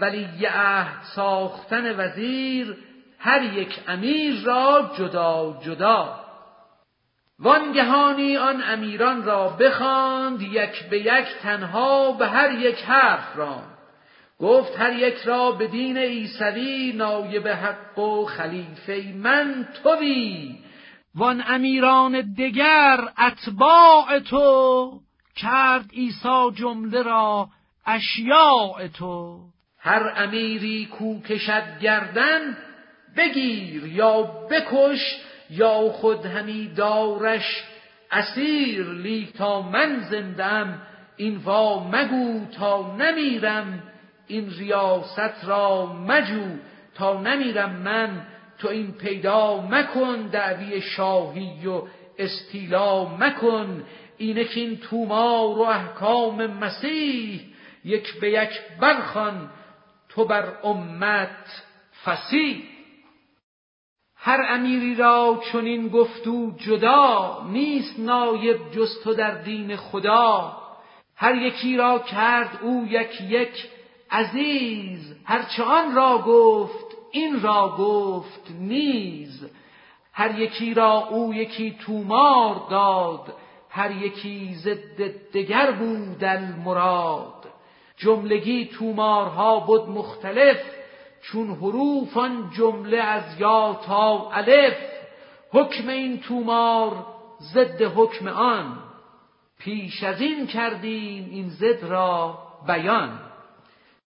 ولی عهد ساختن وزیر هر یک امیر را جدا جدا. وانگهانی آن امیران را بخواند یک به یک تنها به هر یک حرف را گفت هر یک را به دین عیسوی نایب حق و خلیفه من توی. وان امیران دگر اتباع تو کرد عیسی جمله را اشیاء تو. هر امیری کو کشد گردن بگیر یا بکش یا خود همی دارش. اسیر لیک تا من زندم این وا مگو تا نمیرم. این ریاست را مجو تا نمیرم من. تو این پیدا مکن دعوی شاهی و استیلا مکن. اینک این تومار و احکام مسیح. یک به یک برخان تو بر امت فسیح هر امیری را چنین گفتو جدا نیست نایب جز تو در دین خدا. هر یکی را کرد او یک یک عزیز هرچه آن را گفت این را گفت نیز. هر یکی را او یکی تومار داد هر یکی ضد دگر بود المراد. جملگی تومارها بود مختلف چون حروف آن جمله از یا تا الف. حکم این تومار ضد حکم آن. پیش از این کردیم این ضد را بیان.